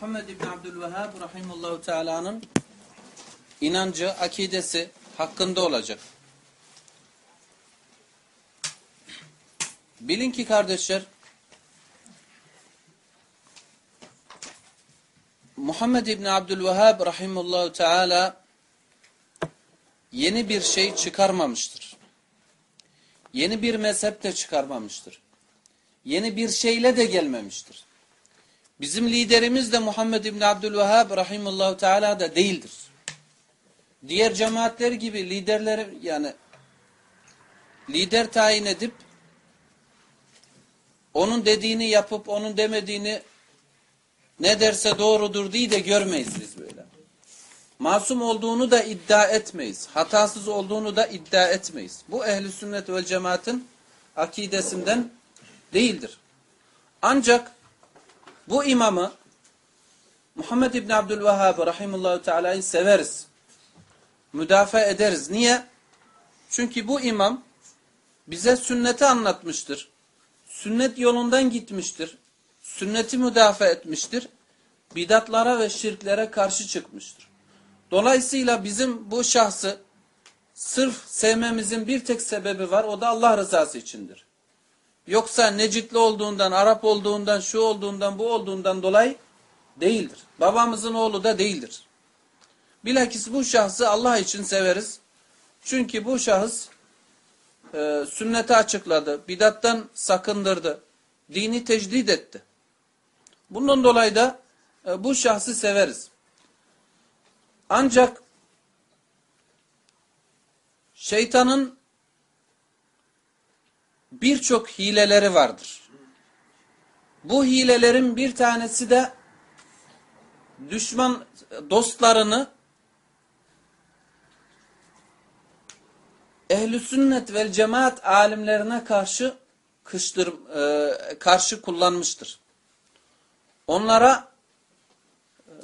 Muhammed İbni Abdülvehhab Rahimullahu Teala'nın inancı, akidesi hakkında olacak. Bilin ki kardeşler, Muhammed İbni Abdülvehhab Rahimullahu Teala yeni bir şey çıkarmamıştır. Yeni bir mezhep de çıkarmamıştır. Yeni bir şeyle de gelmemiştir. Bizim liderimiz de Muhammed İbni Abdülvehhab Rahimullahu Teala da değildir. Diğer cemaatler gibi liderleri yani lider tayin edip onun dediğini yapıp onun demediğini ne derse doğrudur diye de görmeyiz biz böyle. Masum olduğunu da iddia etmeyiz. Hatasız olduğunu da iddia etmeyiz. Bu ehli sünnet ve cemaatin akidesinden değildir. Ancak bu imamı Muhammed İbni Abdülvehhab rahimullahu teala'yı severiz. Müdafaa ederiz. Niye? Çünkü bu imam bize sünneti anlatmıştır. Sünnet yolundan gitmiştir. Sünneti müdafaa etmiştir. Bidatlara ve şirklere karşı çıkmıştır. Dolayısıyla bizim bu şahsı sırf sevmemizin bir tek sebebi var. O da Allah rızası içindir. Yoksa Necitli olduğundan, Arap olduğundan, şu olduğundan, bu olduğundan dolayı değildir. Babamızın oğlu da değildir. Bilakis bu şahsı Allah için severiz. Çünkü bu şahıs e, sünneti açıkladı, bidattan sakındırdı, dini tecdid etti. Bundan dolayı da e, bu şahsı severiz. Ancak şeytanın birçok hileleri vardır. Bu hilelerin bir tanesi de düşman dostlarını ehli sünnet vel cemaat alimlerine karşı kıştır, e, karşı kullanmıştır. Onlara e,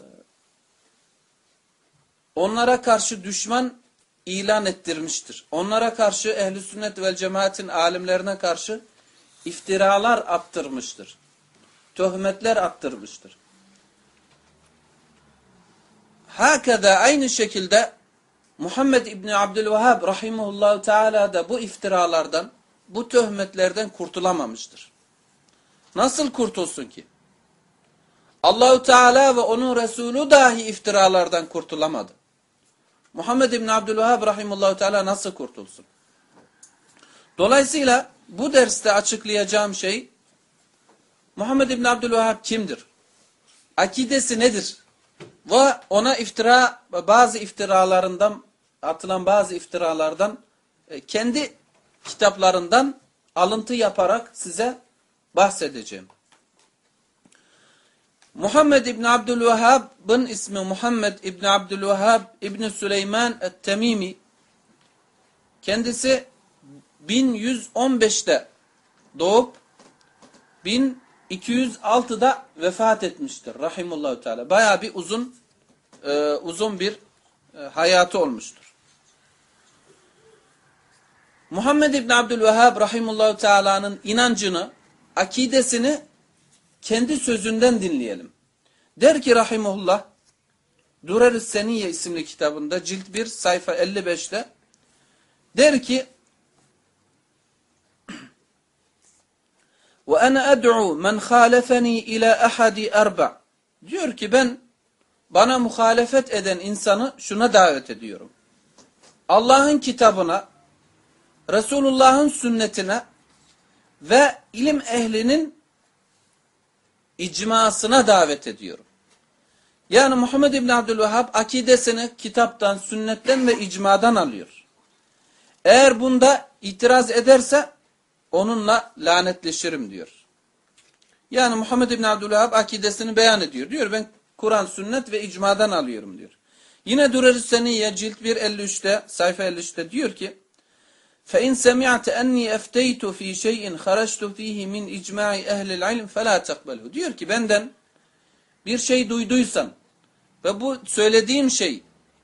onlara karşı düşman ilan ettirmiştir. Onlara karşı ehli sünnet vel cemaatin alimlerine karşı iftiralar attırmıştır. Töhmetler attırmıştır. Hakeza aynı şekilde Muhammed İbni Abdülvehhab rahimahullahu teala da bu iftiralardan, bu töhmetlerden kurtulamamıştır. Nasıl kurtulsun ki? Allahu Teala ve onun Resulü dahi iftiralardan kurtulamadı. Muhammed İbni Abdülvehhab rahimullahu teala nasıl kurtulsun? Dolayısıyla bu derste açıklayacağım şey Muhammed İbni Abdülvehhab kimdir? Akidesi nedir? Ve ona iftira bazı iftiralarından atılan bazı iftiralardan e, kendi kitaplarından alıntı yaparak size bahsedeceğim. Muhammed İbni Abdülvehhab'ın ismi Muhammed İbni Abdülvehhab İbni Süleyman et-Temimi. Kendisi 1115'te doğup 1206'da vefat etmiştir. Rahimullahu Teala. Baya bir uzun e, uzun bir e, hayatı olmuştur. Muhammed İbni Abdülvehhab Rahimullahu Teala'nın inancını, akidesini kendi sözünden dinleyelim. Der ki rahimullah Durer-i Seniye isimli kitabında cilt 1 sayfa 55'te der ki ve ana ad'u men halefeni ila ahadi diyor ki ben bana muhalefet eden insanı şuna davet ediyorum. Allah'ın kitabına, Resulullah'ın sünnetine ve ilim ehlinin icmasına davet ediyorum. Yani Muhammed İbn Abdülvehhab akidesini kitaptan, sünnetten ve icmadan alıyor. Eğer bunda itiraz ederse onunla lanetleşirim diyor. Yani Muhammed İbn Abdülvehhab akidesini beyan ediyor. Diyor ben Kur'an, sünnet ve icmadan alıyorum diyor. Yine Durer-i Seniye cilt 1 53'te sayfa 53'te diyor ki فَاِنْ سَمِعْتَ اَنِّي اَفْتَيْتُ ف۪ي شَيْءٍ خَرَجْتُ ف۪يهِ مِنْ اِجْمَاعِ اَهْلِ الْعِلْمِ فَلَا تَقْبَلْهُ Diyor ki benden bir şey duyduysan ve bu söylediğim şey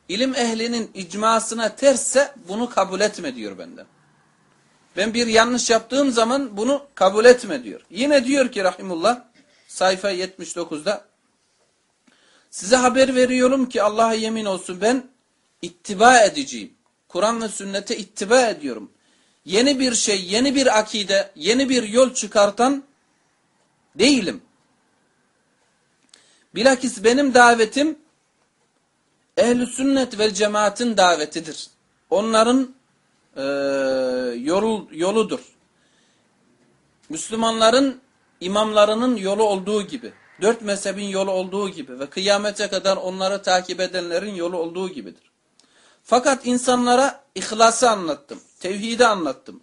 ilim ehlinin icmasına tersse bunu kabul etme diyor benden. Ben bir yanlış yaptığım zaman bunu kabul etme diyor. Yine diyor ki rahimullah sayfa 79'da Size haber veriyorum ki Allah'a yemin olsun ben ittiba edeceğim. Kur'an ve sünnete ittiba ediyorum. Yeni bir şey, yeni bir akide, yeni bir yol çıkartan değilim. Bilakis benim davetim ehl sünnet ve cemaatin davetidir. Onların e, yolu, yoludur. Müslümanların imamlarının yolu olduğu gibi, dört mezhebin yolu olduğu gibi ve kıyamete kadar onları takip edenlerin yolu olduğu gibidir. Fakat insanlara ihlası anlattım, tevhidi anlattım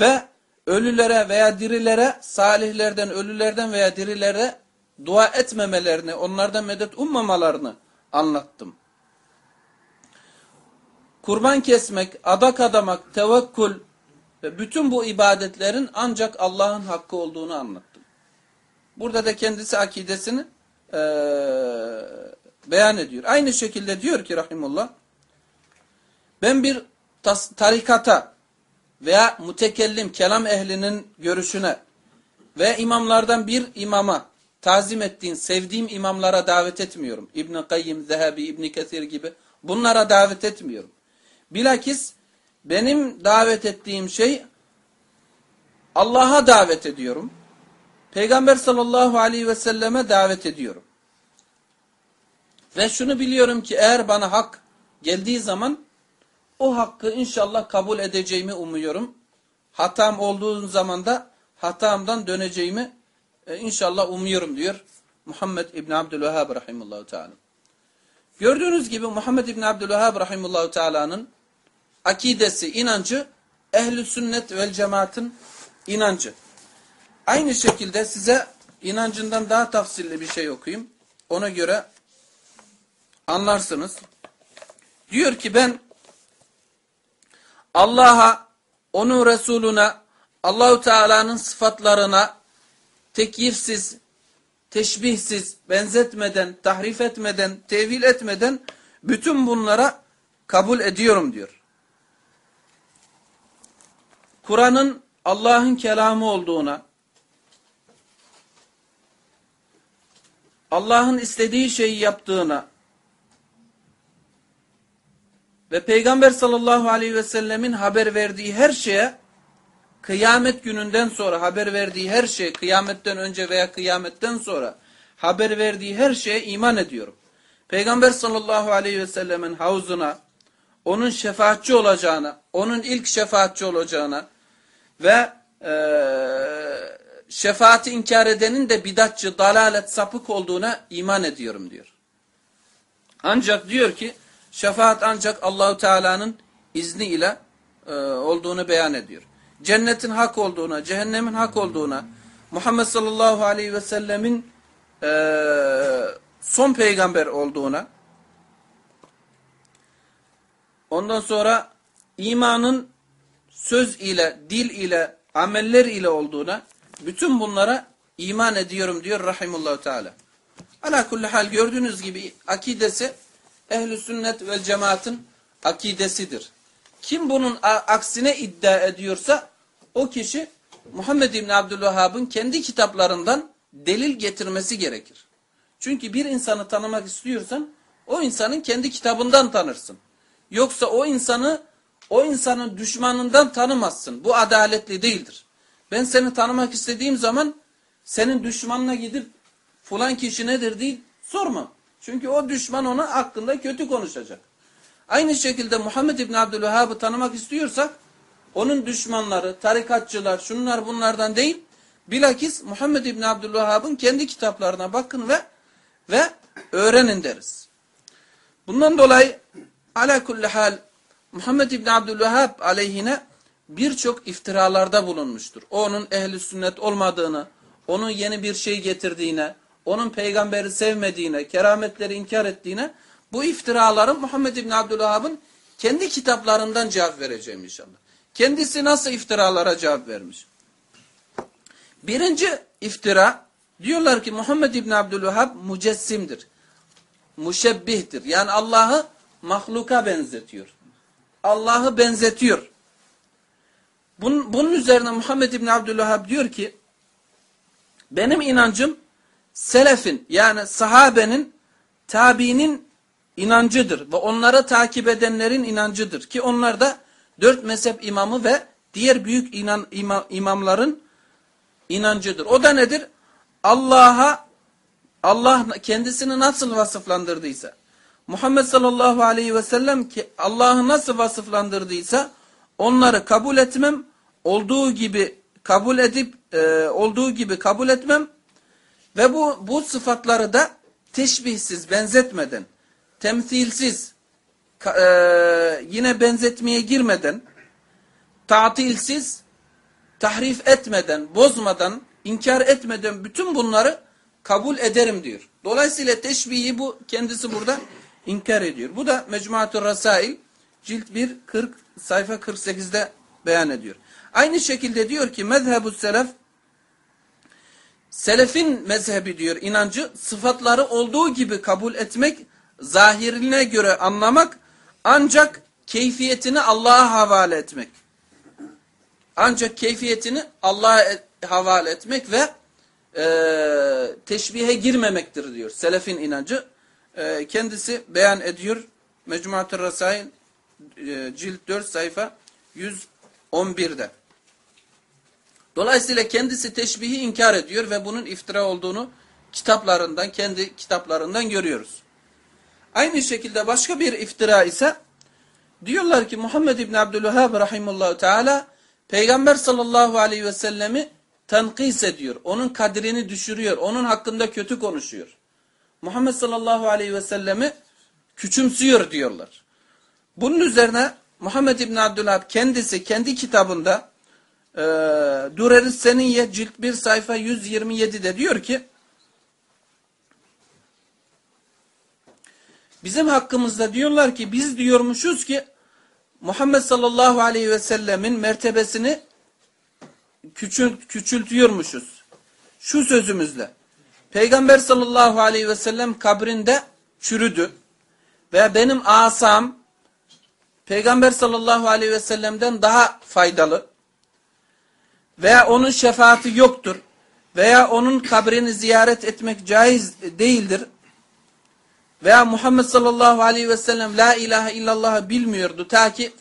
ve ölülere veya dirilere, salihlerden, ölülerden veya dirilere dua etmemelerini, onlardan medet ummamalarını anlattım. Kurban kesmek, adak adamak, tevekkül ve bütün bu ibadetlerin ancak Allah'ın hakkı olduğunu anlattım. Burada da kendisi akidesini e, beyan ediyor. Aynı şekilde diyor ki Rahimullah, ben bir tarikata veya mutekellim, kelam ehlinin görüşüne ve imamlardan bir imama tazim ettiğin, sevdiğim imamlara davet etmiyorum. İbn-i Kayyim, Zehebi, İbn-i Kesir gibi bunlara davet etmiyorum. Bilakis benim davet ettiğim şey Allah'a davet ediyorum. Peygamber sallallahu aleyhi ve selleme davet ediyorum. Ve şunu biliyorum ki eğer bana hak geldiği zaman o hakkı inşallah kabul edeceğimi umuyorum. Hatam olduğu zaman da hatamdan döneceğimi e, inşallah umuyorum diyor Muhammed İbn Abdülvehhab rahimullahu teala. Gördüğünüz gibi Muhammed İbn Abdülvehhab rahimullahu teala'nın akidesi, inancı ehli sünnet vel cemaatin inancı. Aynı şekilde size inancından daha tafsilli bir şey okuyayım. Ona göre anlarsınız. Diyor ki ben Allah'a, onun Resuluna, Allahu Teala'nın sıfatlarına tekyifsiz, teşbihsiz, benzetmeden, tahrif etmeden, tevil etmeden bütün bunlara kabul ediyorum diyor. Kur'an'ın Allah'ın kelamı olduğuna, Allah'ın istediği şeyi yaptığına ve Peygamber sallallahu aleyhi ve sellemin haber verdiği her şeye kıyamet gününden sonra haber verdiği her şey, kıyametten önce veya kıyametten sonra haber verdiği her şeye iman ediyorum. Peygamber sallallahu aleyhi ve sellemin havzuna, onun şefaatçi olacağına, onun ilk şefaatçi olacağına ve e, şefaati inkar edenin de bidatçı, dalalet, sapık olduğuna iman ediyorum diyor. Ancak diyor ki şefaat ancak Allahu Teala'nın izniyle e, olduğunu beyan ediyor cennetin hak olduğuna, cehennemin hak olduğuna, Muhammed sallallahu aleyhi ve sellemin e, son peygamber olduğuna, ondan sonra imanın söz ile, dil ile, ameller ile olduğuna, bütün bunlara iman ediyorum diyor Rahimullahu Teala. Ala kulli hal gördüğünüz gibi akidesi ehli sünnet ve cemaatin akidesidir. Kim bunun aksine iddia ediyorsa o kişi Muhammed İbni Abdülvehhab'ın kendi kitaplarından delil getirmesi gerekir. Çünkü bir insanı tanımak istiyorsan o insanın kendi kitabından tanırsın. Yoksa o insanı o insanın düşmanından tanımazsın. Bu adaletli değildir. Ben seni tanımak istediğim zaman senin düşmanına gidip fulan kişi nedir değil sormam. Çünkü o düşman ona hakkında kötü konuşacak. Aynı şekilde Muhammed İbni Abdülvehhab'ı tanımak istiyorsak onun düşmanları, tarikatçılar, şunlar bunlardan değil, bilakis Muhammed İbni Abdülvahhab'ın kendi kitaplarına bakın ve ve öğrenin deriz. Bundan dolayı ala kulli hal Muhammed İbni Abdülvahhab aleyhine birçok iftiralarda bulunmuştur. O onun ehli sünnet olmadığını, onun yeni bir şey getirdiğine, onun peygamberi sevmediğine, kerametleri inkar ettiğine bu iftiraların Muhammed İbni Abdülvahhab'ın kendi kitaplarından cevap vereceğim inşallah. Kendisi nasıl iftiralara cevap vermiş? Birinci iftira diyorlar ki Muhammed İbni Abdülvehhab mücessimdir. Muşebbihtir. Yani Allah'ı mahluka benzetiyor. Allah'ı benzetiyor. Bunun, bunun üzerine Muhammed İbni Abdülvehhab diyor ki benim inancım selefin yani sahabenin tabiinin inancıdır ve onlara takip edenlerin inancıdır ki onlar da dört mezhep imamı ve diğer büyük inan, ima, imamların inancıdır. O da nedir? Allah'a Allah kendisini nasıl vasıflandırdıysa Muhammed sallallahu aleyhi ve sellem ki Allah'ı nasıl vasıflandırdıysa onları kabul etmem olduğu gibi kabul edip e, olduğu gibi kabul etmem ve bu bu sıfatları da teşbihsiz benzetmeden temsilsiz e, yine benzetmeye girmeden tatilsiz tahrif etmeden bozmadan inkar etmeden bütün bunları kabul ederim diyor. Dolayısıyla teşbihi bu kendisi burada inkar ediyor. Bu da Mecmuatur Rasail cilt 1 40 sayfa 48'de beyan ediyor. Aynı şekilde diyor ki mezhebu selef selefin mezhebi diyor inancı sıfatları olduğu gibi kabul etmek zahirine göre anlamak ancak keyfiyetini Allah'a havale etmek. Ancak keyfiyetini Allah'a havale etmek ve e, teşbihe girmemektir diyor. Selefin inancı. E, kendisi beyan ediyor. Mecmuat-ı Rasail e, cilt 4 sayfa 111'de. Dolayısıyla kendisi teşbihi inkar ediyor ve bunun iftira olduğunu kitaplarından, kendi kitaplarından görüyoruz. Aynı şekilde başka bir iftira ise diyorlar ki Muhammed İbni Abdülvehhab rahimullahu teala Peygamber sallallahu aleyhi ve sellemi tenkis ediyor. Onun kadrini düşürüyor. Onun hakkında kötü konuşuyor. Muhammed sallallahu aleyhi ve sellemi küçümsüyor diyorlar. Bunun üzerine Muhammed İbni Abdülhab kendisi kendi kitabında e, Durer-i Seniyye cilt 1 sayfa 127'de diyor ki bizim hakkımızda diyorlar ki biz diyormuşuz ki Muhammed sallallahu aleyhi ve sellemin mertebesini küçült, küçültüyormuşuz. Şu sözümüzle. Peygamber sallallahu aleyhi ve sellem kabrinde çürüdü. Ve benim asam Peygamber sallallahu aleyhi ve sellem'den daha faydalı. Veya onun şefaati yoktur. Veya onun kabrini ziyaret etmek caiz değildir. Veya Muhammed sallallahu aleyhi ve sellem la ilahe illallah'ı bilmiyordu. Ta ki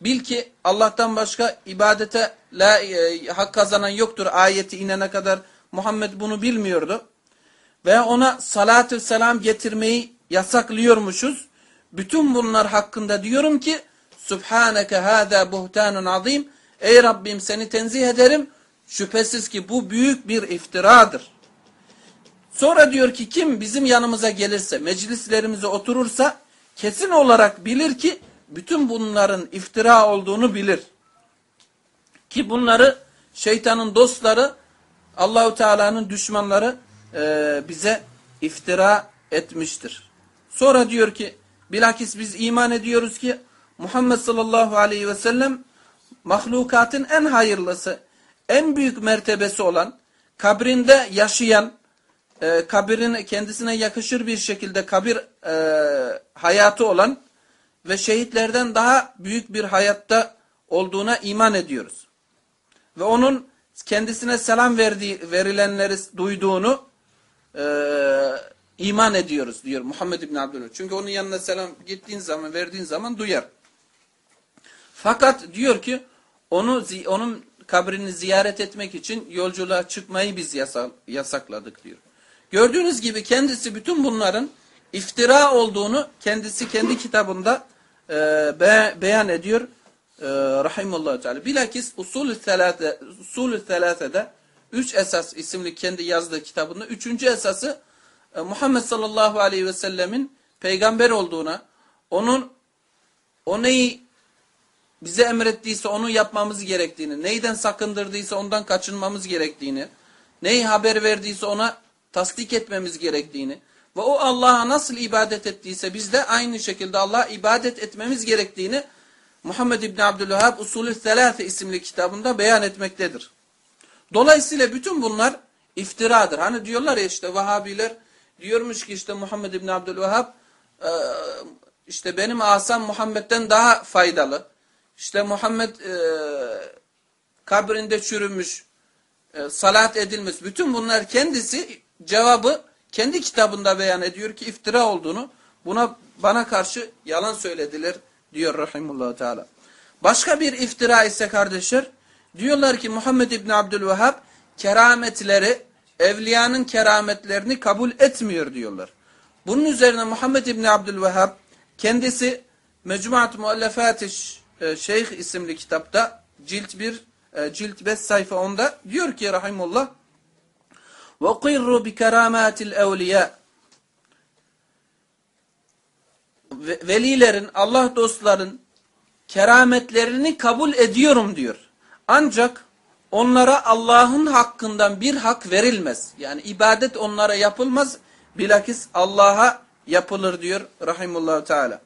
bil ki Allah'tan başka ibadete la, e, hak kazanan yoktur ayeti inene kadar Muhammed bunu bilmiyordu. Veya ona salatü selam getirmeyi yasaklıyormuşuz. Bütün bunlar hakkında diyorum ki Subhaneke hâzâ buhtanun azim. Ey Rabbim seni tenzih ederim. Şüphesiz ki bu büyük bir iftiradır. Sonra diyor ki kim bizim yanımıza gelirse, meclislerimize oturursa kesin olarak bilir ki bütün bunların iftira olduğunu bilir. Ki bunları şeytanın dostları, Allahu Teala'nın düşmanları e, bize iftira etmiştir. Sonra diyor ki bilakis biz iman ediyoruz ki Muhammed sallallahu aleyhi ve sellem mahlukatın en hayırlısı, en büyük mertebesi olan, kabrinde yaşayan, e, kabirin kendisine yakışır bir şekilde kabir e, hayatı olan ve şehitlerden daha büyük bir hayatta olduğuna iman ediyoruz. Ve onun kendisine selam verdiği, verilenleri duyduğunu e, iman ediyoruz diyor Muhammed İbni Abdülhamid. Çünkü onun yanına selam gittiğin zaman, verdiğin zaman duyar. Fakat diyor ki onu onun kabrini ziyaret etmek için yolculuğa çıkmayı biz yasakladık diyor. Gördüğünüz gibi kendisi bütün bunların iftira olduğunu kendisi kendi kitabında e, be, beyan ediyor. E, Rahimullah Teala. Bilakis usulü selate, usulü selasede üç esas isimli kendi yazdığı kitabında üçüncü esası e, Muhammed sallallahu aleyhi ve sellemin peygamber olduğuna, onun o neyi bize emrettiyse onu yapmamız gerektiğini, neyden sakındırdıysa ondan kaçınmamız gerektiğini, neyi haber verdiyse ona tasdik etmemiz gerektiğini ve o Allah'a nasıl ibadet ettiyse biz de aynı şekilde Allah'a ibadet etmemiz gerektiğini Muhammed İbni Abdülvahhab Usulü Selâfe isimli kitabında beyan etmektedir. Dolayısıyla bütün bunlar iftiradır. Hani diyorlar ya işte Vahabiler diyormuş ki işte Muhammed İbni Abdülvahhab işte benim asam Muhammed'den daha faydalı. İşte Muhammed e, kabrinde çürümüş, e, salat edilmiş. Bütün bunlar kendisi cevabı kendi kitabında beyan ediyor ki iftira olduğunu buna bana karşı yalan söylediler diyor rahimullahu teala. Başka bir iftira ise kardeşler diyorlar ki Muhammed İbni Abdülvehhab kerametleri evliyanın kerametlerini kabul etmiyor diyorlar. Bunun üzerine Muhammed İbni Abdülvehhab kendisi Mecmuat Muallefat-ı Şeyh isimli kitapta cilt 1 e, cilt 5 sayfa 10'da diyor ki rahimullah bi keramatil evliya velilerin Allah dostların kerametlerini kabul ediyorum diyor. Ancak onlara Allah'ın hakkından bir hak verilmez. Yani ibadet onlara yapılmaz. Bilakis Allah'a yapılır diyor rahimullahu teala.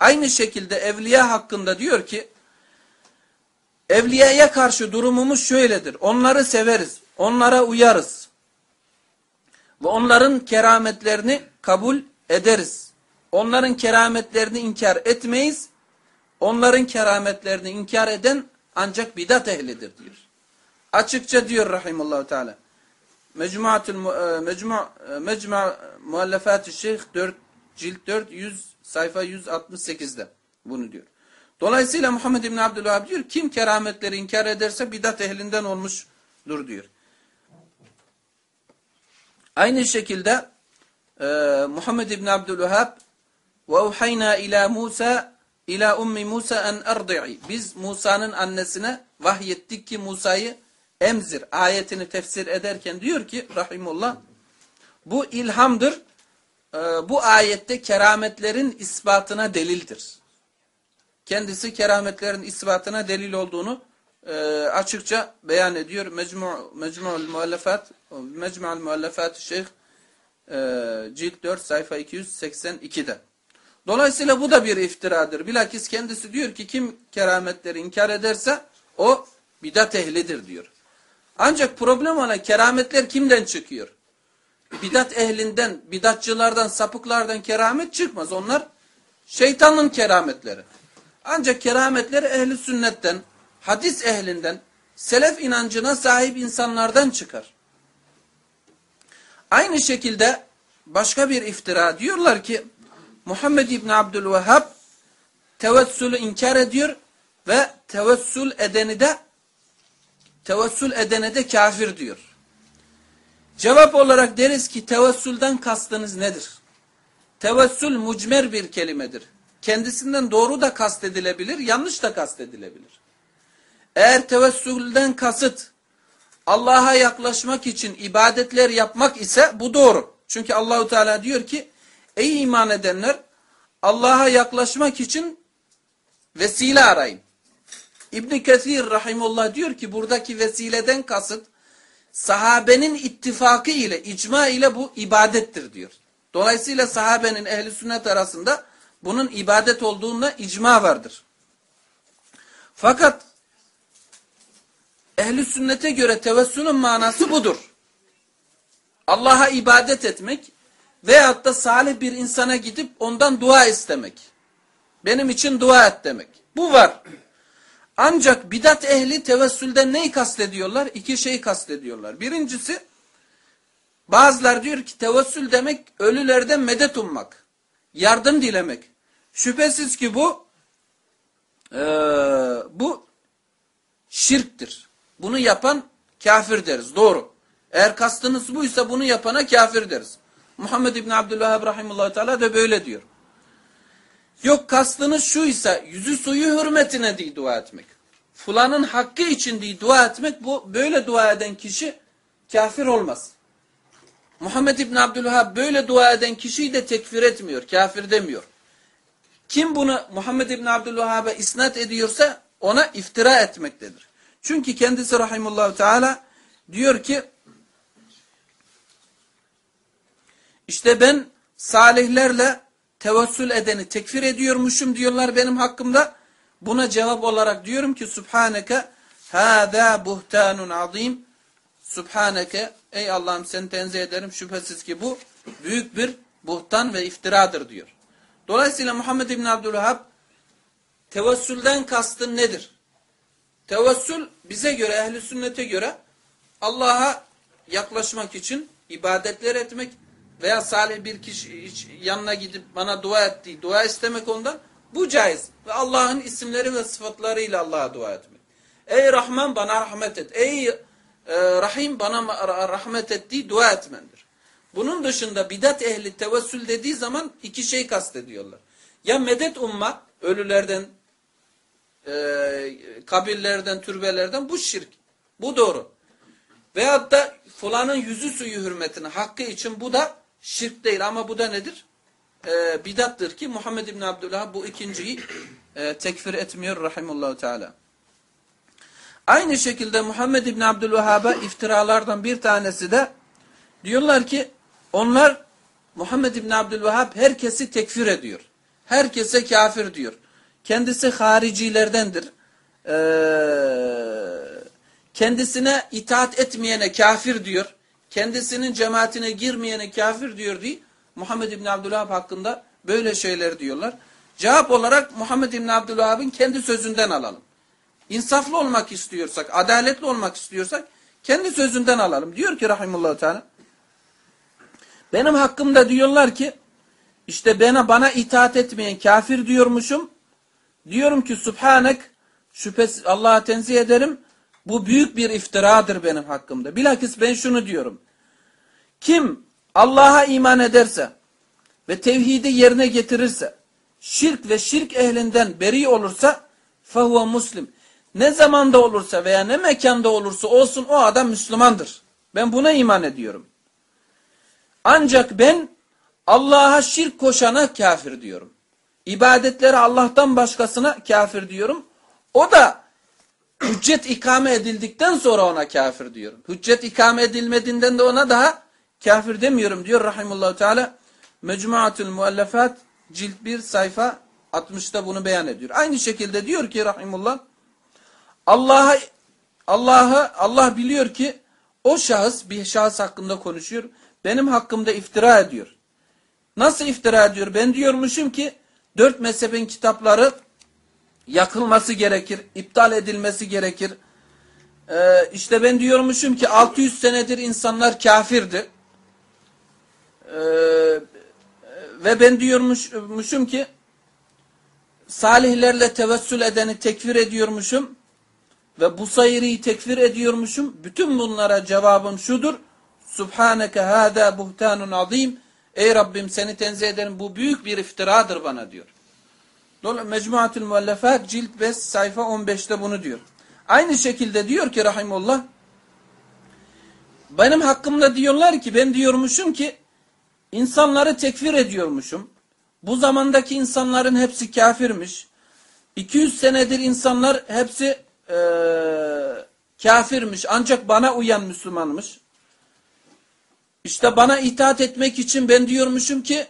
Aynı şekilde evliya hakkında diyor ki evliyaya karşı durumumuz şöyledir. Onları severiz. Onlara uyarız. Ve onların kerametlerini kabul ederiz. Onların kerametlerini inkar etmeyiz. Onların kerametlerini inkar eden ancak bidat ehlidir diyor. Açıkça diyor rahimullahu teala. Mecmuatul e, mecmu e, mecmu muallefat Şeyh 4 cilt 4 100 sayfa 168'de bunu diyor. Dolayısıyla Muhammed İbn Abdülvahhab diyor kim kerametleri inkar ederse bidat ehlinden olmuştur diyor. Aynı şekilde e, Muhammed İbn Abdülvahhab ve uhayna ila Musa ila ummi Musa en erdi'i. Biz Musa'nın annesine vahyettik ki Musa'yı emzir. Ayetini tefsir ederken diyor ki rahimullah bu ilhamdır. Ee, bu ayette kerametlerin ispatına delildir. Kendisi kerametlerin ispatına delil olduğunu e, açıkça beyan ediyor. Mecmu Mecmu'ul Muallefat Mecmu'ul Muallefat Şeyh e, cilt 4 sayfa 282'de. Dolayısıyla bu da bir iftiradır. Bilakis kendisi diyor ki kim kerametleri inkar ederse o bidat ehlidir diyor. Ancak problem olan kerametler kimden çıkıyor? Bidat ehlinden, bidatçılardan, sapıklardan keramet çıkmaz. Onlar şeytanın kerametleri. Ancak kerametler ehli sünnetten, hadis ehlinden, selef inancına sahip insanlardan çıkar. Aynı şekilde başka bir iftira diyorlar ki Muhammed İbni Abdülvehhab tevessülü inkar ediyor ve tevessül edeni de tevessül edene de kafir diyor. Cevap olarak deriz ki tevessülden kastınız nedir? Tevessül mucmer bir kelimedir. Kendisinden doğru da kastedilebilir, yanlış da kastedilebilir. Eğer tevessülden kasıt Allah'a yaklaşmak için ibadetler yapmak ise bu doğru. Çünkü Allahu Teala diyor ki Ey iman edenler Allah'a yaklaşmak için vesile arayın. İbn Kesir rahimullah diyor ki buradaki vesileden kasıt sahabenin ittifakı ile icma ile bu ibadettir diyor. Dolayısıyla sahabenin ehli sünnet arasında bunun ibadet olduğunda icma vardır. Fakat ehli sünnete göre tevessülün manası budur. Allah'a ibadet etmek veyahut da salih bir insana gidip ondan dua istemek. Benim için dua et demek. Bu var. Ancak bidat ehli tevessülden neyi kastediyorlar? İki şeyi kastediyorlar. Birincisi bazılar diyor ki tevessül demek ölülerden medet ummak. Yardım dilemek. Şüphesiz ki bu e, bu şirktir. Bunu yapan kafir deriz. Doğru. Eğer kastınız buysa bunu yapana kafir deriz. Muhammed İbni Abdülvahhab Rahimullah Teala da böyle diyor. Yok kastınız şu ise yüzü suyu hürmetine diye dua etmek. Fulanın hakkı için diye dua etmek bu böyle dua eden kişi kafir olmaz. Muhammed İbni Abdülvahhab böyle dua eden kişiyi de tekfir etmiyor, kafir demiyor. Kim bunu Muhammed İbni Abdülvahhab'a isnat ediyorsa ona iftira etmektedir. Çünkü kendisi rahimullahu teala diyor ki işte ben salihlerle tevessül edeni tekfir ediyormuşum diyorlar benim hakkımda. Buna cevap olarak diyorum ki Subhaneke hâzâ buhtanun azim. Subhaneke ey Allah'ım seni tenzih ederim şüphesiz ki bu büyük bir buhtan ve iftiradır diyor. Dolayısıyla Muhammed İbn Abdülhab tevessülden kastın nedir? Tevessül bize göre ehli sünnete göre Allah'a yaklaşmak için ibadetler etmek veya salih bir kişi yanına gidip bana dua ettiği, dua istemek ondan bu caiz. Ve Allah'ın isimleri ve sıfatlarıyla Allah'a dua etmek. Ey Rahman bana rahmet et. Ey e, Rahim bana rahmet ettiği dua etmendir. Bunun dışında bidat ehli tevessül dediği zaman iki şey kastediyorlar. Ya medet umma ölülerden, e, kabirlerden, türbelerden bu şirk. Bu doğru. Veyahut da falanın yüzü suyu hürmetine hakkı için bu da şirk değil ama bu da nedir? Ee, bidattır ki Muhammed İbni Abdullah bu ikinciyi e, tekfir etmiyor rahimullahu teala. Aynı şekilde Muhammed İbni Abdülvehhab'a iftiralardan bir tanesi de diyorlar ki onlar Muhammed İbni Abdülvehhab herkesi tekfir ediyor. Herkese kafir diyor. Kendisi haricilerdendir. Ee, kendisine itaat etmeyene kafir diyor. Kendisinin cemaatine girmeyene kafir diyor diye Muhammed İbni Abdülvahab hakkında böyle şeyler diyorlar. Cevap olarak Muhammed İbni Abdülvahab'ın kendi sözünden alalım. İnsaflı olmak istiyorsak, adaletli olmak istiyorsak kendi sözünden alalım. Diyor ki rahimullahu teala benim hakkımda diyorlar ki işte bana bana itaat etmeyen kafir diyormuşum. Diyorum ki Subhanek şüphesiz Allah'a tenzih ederim. Bu büyük bir iftiradır benim hakkımda. Bilakis ben şunu diyorum. Kim Allah'a iman ederse ve tevhidi yerine getirirse, şirk ve şirk ehlinden beri olursa fehuve muslim. Ne zamanda olursa veya ne mekanda olursa olsun o adam Müslümandır. Ben buna iman ediyorum. Ancak ben Allah'a şirk koşana kafir diyorum. İbadetleri Allah'tan başkasına kafir diyorum. O da hüccet ikame edildikten sonra ona kafir diyorum. Hüccet ikame edilmediğinden de ona daha kafir demiyorum diyor rahimullahu teala. Mecmuatul muallafat cilt 1 sayfa 60'ta bunu beyan ediyor. Aynı şekilde diyor ki rahimullah Allah'a Allah'ı Allah biliyor ki o şahıs bir şahıs hakkında konuşuyor. Benim hakkımda iftira ediyor. Nasıl iftira ediyor? Ben diyormuşum ki dört mezhebin kitapları yakılması gerekir, iptal edilmesi gerekir. Ee, işte ben diyormuşum ki 600 senedir insanlar kafirdi. Ee, ve ben diyormuşum ki salihlerle tevessül edeni tekfir ediyormuşum ve bu sayriyi tekfir ediyormuşum. Bütün bunlara cevabım şudur. Subhaneke hâdâ buhtanun azim. Ey Rabbim seni tenzih ederim bu büyük bir iftiradır bana diyor. Mecmuatül Muallefat cilt 5 sayfa 15'te bunu diyor. Aynı şekilde diyor ki rahimullah benim hakkımda diyorlar ki ben diyormuşum ki insanları tekfir ediyormuşum. Bu zamandaki insanların hepsi kafirmiş. 200 senedir insanlar hepsi e, kafirmiş ancak bana uyan Müslümanmış. İşte bana itaat etmek için ben diyormuşum ki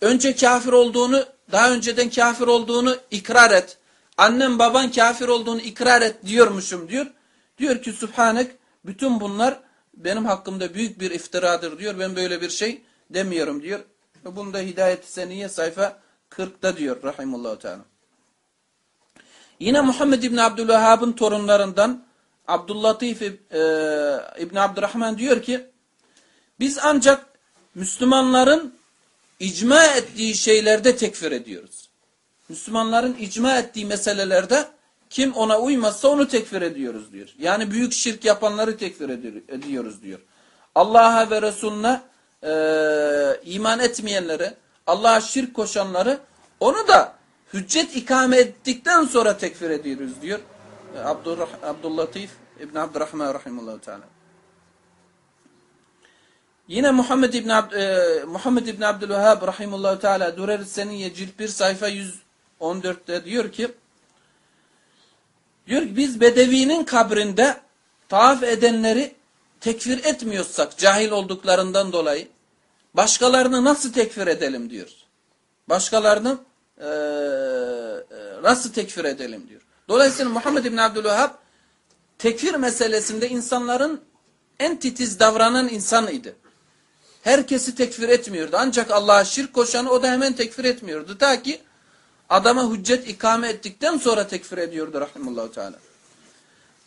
önce kafir olduğunu daha önceden kafir olduğunu ikrar et. Annem baban kafir olduğunu ikrar et diyormuşum diyor. Diyor ki Subhanek bütün bunlar benim hakkımda büyük bir iftiradır diyor. Ben böyle bir şey demiyorum diyor. Ve bunu da Hidayet-i Seniye sayfa 40'ta diyor rahimullahu teala. Yine Muhammed İbni Abdülvehhab'ın torunlarından Abdüllatif e, İbni Abdurrahman diyor ki biz ancak Müslümanların icma ettiği şeylerde tekfir ediyoruz. Müslümanların icma ettiği meselelerde kim ona uymazsa onu tekfir ediyoruz diyor. Yani büyük şirk yapanları tekfir ediyoruz diyor. Allah'a ve Resulüne e, iman etmeyenleri, Allah'a şirk koşanları onu da hüccet ikame ettikten sonra tekfir ediyoruz diyor. Abdullah, Abdullatif İbn Abdurrahman rahimullahu teala. Yine Muhammed İbn Abd e, Muhammed İbn Abdülvehhab rahimehullah teala Durer Seniye cilt 1 sayfa 114'te diyor ki diyor ki biz Bedevi'nin kabrinde tavaf edenleri tekfir etmiyorsak cahil olduklarından dolayı başkalarını nasıl tekfir edelim diyor. Başkalarını e, e, nasıl tekfir edelim diyor. Dolayısıyla Muhammed İbn Abdülvehhab tekfir meselesinde insanların en titiz davranan insanıydı herkesi tekfir etmiyordu. Ancak Allah'a şirk koşanı o da hemen tekfir etmiyordu. Ta ki adama hüccet ikame ettikten sonra tekfir ediyordu rahimullahu teala.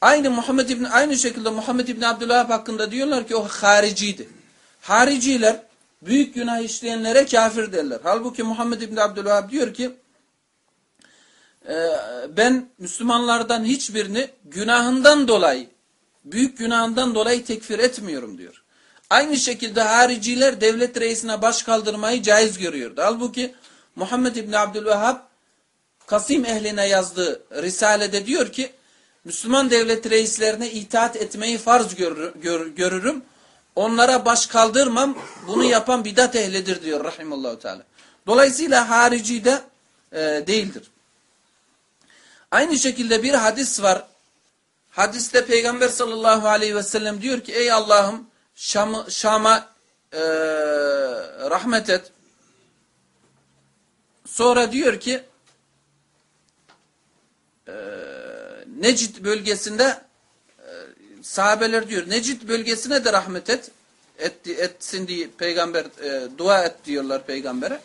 Aynı Muhammed İbni aynı şekilde Muhammed İbni Abdülvahab hakkında diyorlar ki o hariciydi. Hariciler büyük günah işleyenlere kafir derler. Halbuki Muhammed İbni Abdülvahab diyor ki e, ben Müslümanlardan hiçbirini günahından dolayı büyük günahından dolayı tekfir etmiyorum diyor. Aynı şekilde hariciler devlet reisine baş kaldırmayı caiz görüyordu. Halbuki Muhammed İbni Abdülvehhab Kasim ehline yazdığı Risale'de diyor ki Müslüman devlet reislerine itaat etmeyi farz görür, gör, görürüm. Onlara baş kaldırmam. Bunu yapan bidat ehlidir diyor rahimallahu teala. Dolayısıyla harici de e, değildir. Aynı şekilde bir hadis var. Hadiste Peygamber sallallahu aleyhi ve sellem diyor ki ey Allah'ım Şam'a Şam e, rahmet et. Sonra diyor ki e, Necid bölgesinde e, sahabeler diyor Necid bölgesine de rahmet et. et etsin diye peygamber e, dua et diyorlar peygambere.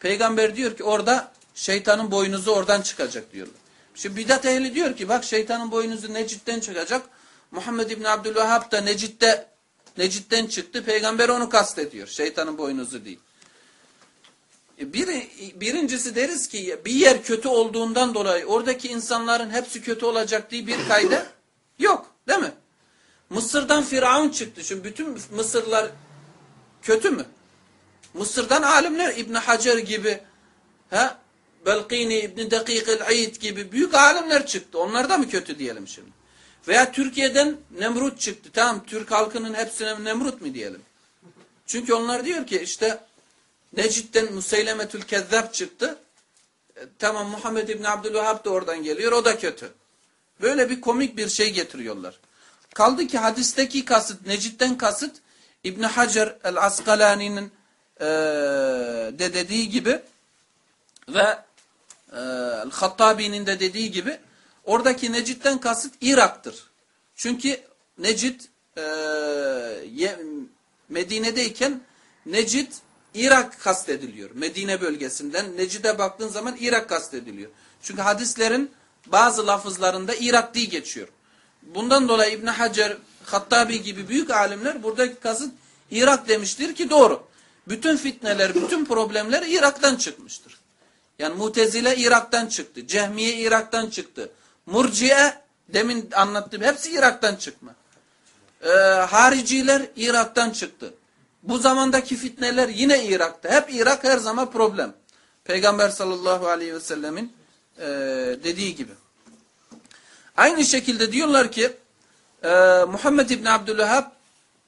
Peygamber diyor ki orada şeytanın boynuzu oradan çıkacak diyorlar. Şimdi bidat ehli diyor ki bak şeytanın boynuzu Necid'den çıkacak. Muhammed İbni Abdülvahhab da Necid'de Necid'den çıktı. Peygamber onu kastediyor. Şeytanın boynuzu değil. E, bir, birincisi deriz ki bir yer kötü olduğundan dolayı oradaki insanların hepsi kötü olacak diye bir kayda yok. Değil mi? Mısır'dan Firavun çıktı. Şimdi bütün Mısırlar kötü mü? Mısır'dan alimler İbn Hacer gibi ha Belkini İbn Dakik el-Aid gibi büyük alimler çıktı. Onlar da mı kötü diyelim şimdi? Veya Türkiye'den Nemrut çıktı. Tamam Türk halkının hepsine Nemrut mu diyelim? Çünkü onlar diyor ki işte Necid'den Museylemetül Kezzab çıktı. E, tamam Muhammed İbni Abdülvahhab da oradan geliyor. O da kötü. Böyle bir komik bir şey getiriyorlar. Kaldı ki hadisteki kasıt, Necid'den kasıt İbn Hacer el-Askalani'nin e, de dediği gibi ve e, El-Hattabi'nin de dediği gibi oradaki Necid'den kasıt Irak'tır. Çünkü Necid e, Medine'deyken Necid Irak kastediliyor. Medine bölgesinden Necid'e baktığın zaman Irak kastediliyor. Çünkü hadislerin bazı lafızlarında Irak diye geçiyor. Bundan dolayı İbn Hacer, Hattabi gibi büyük alimler buradaki kasıt Irak demiştir ki doğru. Bütün fitneler, bütün problemler Irak'tan çıkmıştır. Yani Mutezile Irak'tan çıktı. Cehmiye Irak'tan çıktı. Murciye demin anlattım. Hepsi Irak'tan çıkma. Ee, hariciler Irak'tan çıktı. Bu zamandaki fitneler yine Irak'ta. Hep Irak her zaman problem. Peygamber sallallahu aleyhi ve sellemin e, dediği gibi. Aynı şekilde diyorlar ki e, Muhammed İbni Abdülvehhab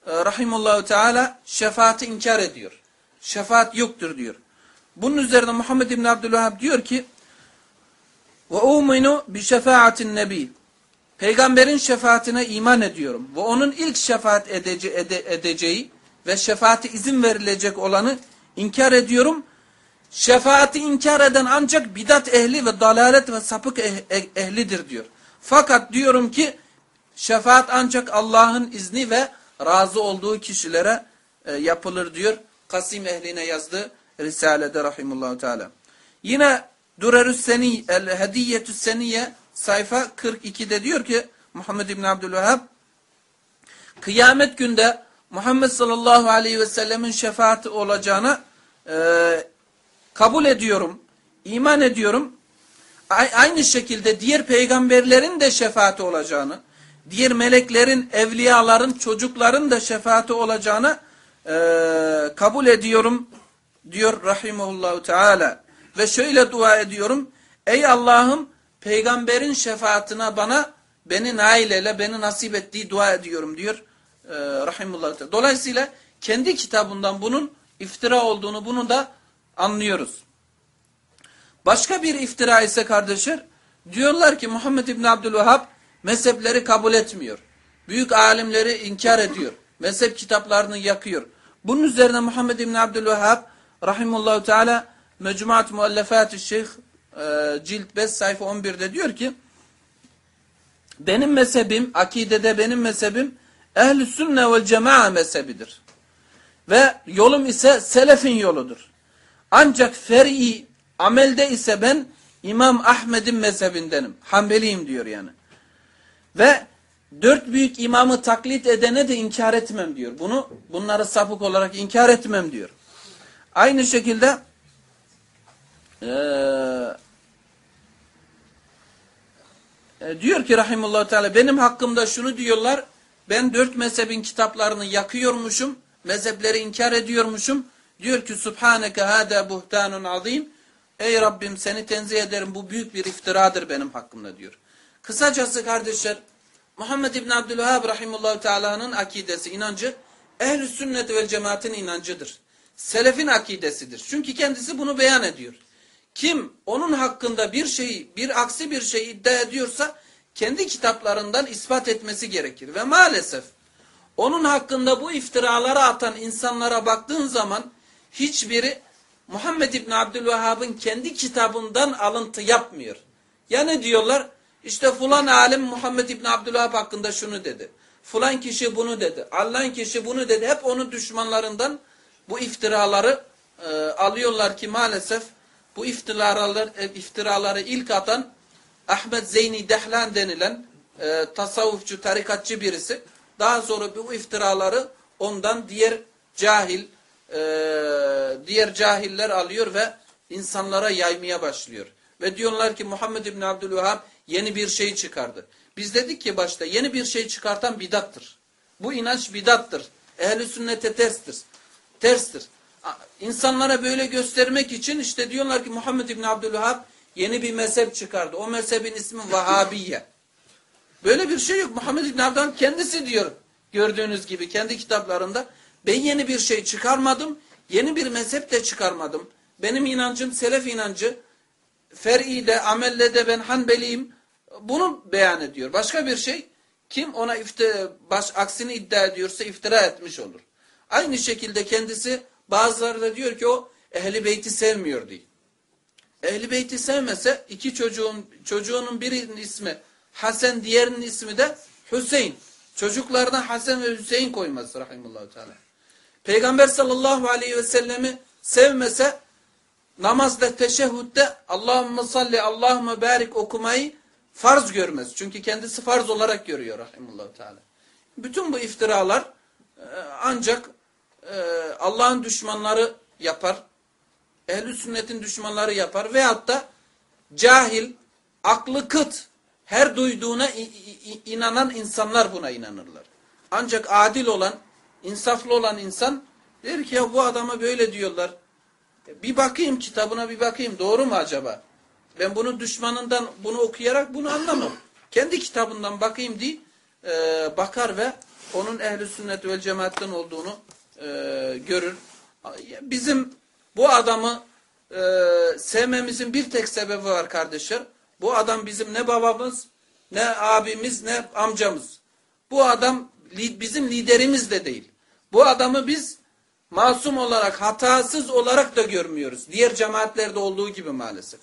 e, rahimullahu teala şefaati inkar ediyor. Şefaat yoktur diyor. Bunun üzerine Muhammed İbni Abdülvahhab diyor ki ve uminu bi şefaatin nebi. Peygamberin şefaatine iman ediyorum. Ve onun ilk şefaat edece, ede, edeceği ve şefaati izin verilecek olanı inkar ediyorum. Şefaati inkar eden ancak bidat ehli ve dalalet ve sapık eh, eh, ehlidir diyor. Fakat diyorum ki şefaat ancak Allah'ın izni ve razı olduğu kişilere e, yapılır diyor. Kasim ehline yazdığı Risale'de rahimullahu teala. Yine Durerüs Seni el Hediyetü Seniye sayfa 42'de diyor ki Muhammed İbn Abdülvehhab kıyamet günde Muhammed sallallahu aleyhi ve sellemin şefaati olacağını e, kabul ediyorum, iman ediyorum. Aynı şekilde diğer peygamberlerin de şefaati olacağını, diğer meleklerin, evliyaların, çocukların da şefaati olacağını e, kabul ediyorum diyor rahimahullahu teala. Ve şöyle dua ediyorum. Ey Allah'ım peygamberin şefaatine bana beni nail eyle, beni nasip ettiği dua ediyorum diyor e, rahimullahu teala. Dolayısıyla kendi kitabından bunun iftira olduğunu bunu da anlıyoruz. Başka bir iftira ise kardeşler diyorlar ki Muhammed İbni Abdülvahhab mezhepleri kabul etmiyor. Büyük alimleri inkar ediyor. Mezhep kitaplarını yakıyor. Bunun üzerine Muhammed İbni Abdülvahhab rahimullahu teala Mecmuat Muallefat-ı Şeyh e, cilt 5 sayfa 11'de diyor ki benim mezhebim, akidede benim mezhebim ehl-i sünne vel cema'a mezhebidir. Ve yolum ise selefin yoludur. Ancak fer'i amelde ise ben İmam Ahmed'in mezhebindenim. Hanbeliyim diyor yani. Ve dört büyük imamı taklit edene de inkar etmem diyor. Bunu bunları sapık olarak inkar etmem diyor. Aynı şekilde e, diyor ki rahimullah teala benim hakkımda şunu diyorlar. Ben dört mezhebin kitaplarını yakıyormuşum. Mezhepleri inkar ediyormuşum. Diyor ki Subhaneke hâdâ buhtanun azim. Ey Rabbim seni tenzih ederim bu büyük bir iftiradır benim hakkımda diyor. Kısacası kardeşler Muhammed İbn Abdülvahhab rahimullahu teala'nın akidesi, inancı ehl-i sünnet vel cemaatin inancıdır. Selefin akidesidir. Çünkü kendisi bunu beyan ediyor. Kim onun hakkında bir şeyi, bir aksi bir şey iddia ediyorsa kendi kitaplarından ispat etmesi gerekir. Ve maalesef onun hakkında bu iftiraları atan insanlara baktığın zaman hiçbiri Muhammed İbni Abdülvehhab'ın kendi kitabından alıntı yapmıyor. Ya ne diyorlar? İşte fulan alim Muhammed İbni Abdülvehhab hakkında şunu dedi. Fulan kişi bunu dedi. Allah'ın kişi bunu dedi. Hep onun düşmanlarından bu iftiraları e, alıyorlar ki maalesef bu e, iftiraları ilk atan Ahmet Zeyni Dehlan denilen e, tasavvufçu, tarikatçı birisi. Daha sonra bu iftiraları ondan diğer cahil, e, diğer cahiller alıyor ve insanlara yaymaya başlıyor. Ve diyorlar ki Muhammed İbni Abdülvehhab yeni bir şey çıkardı. Biz dedik ki başta yeni bir şey çıkartan bidattır. Bu inanç bidattır. Ehli sünnete terstir. Terstir. İnsanlara böyle göstermek için işte diyorlar ki Muhammed İbni Abdülvehhab yeni bir mezhep çıkardı. O mezhebin ismi Vahabiye. Böyle bir şey yok. Muhammed İbni Abdülvehhab kendisi diyor. Gördüğünüz gibi kendi kitaplarında ben yeni bir şey çıkarmadım. Yeni bir mezhep de çıkarmadım. Benim inancım selef inancı. Fer'i de amelle de ben Hanbeliyim. Bunu beyan ediyor. Başka bir şey kim ona ifte, baş, aksini iddia ediyorsa iftira etmiş olur. Aynı şekilde kendisi bazıları da diyor ki o ehli beyti sevmiyor diye. Ehli beyti sevmese iki çocuğun çocuğunun birinin ismi Hasan diğerinin ismi de Hüseyin. Çocuklarına Hasan ve Hüseyin koyması rahimullahu teala. Peygamber sallallahu aleyhi ve sellemi sevmese namazda teşehhütte Allahümme salli Allahümme barik okumayı farz görmez. Çünkü kendisi farz olarak görüyor rahimullahu teala. Bütün bu iftiralar ancak Allah'ın düşmanları yapar. Ehl-i sünnetin düşmanları yapar. Veyahut da cahil, aklı kıt, her duyduğuna inanan insanlar buna inanırlar. Ancak adil olan, insaflı olan insan der ki ya bu adama böyle diyorlar. Bir bakayım kitabına bir bakayım doğru mu acaba? Ben bunun düşmanından bunu okuyarak bunu anlamam. Kendi kitabından bakayım diye e, bakar ve onun ehli sünnet ve cemaatten olduğunu e, görür. Bizim bu adamı e, sevmemizin bir tek sebebi var kardeşler. Bu adam bizim ne babamız, ne abimiz, ne amcamız. Bu adam bizim liderimiz de değil. Bu adamı biz masum olarak, hatasız olarak da görmüyoruz. Diğer cemaatlerde olduğu gibi maalesef.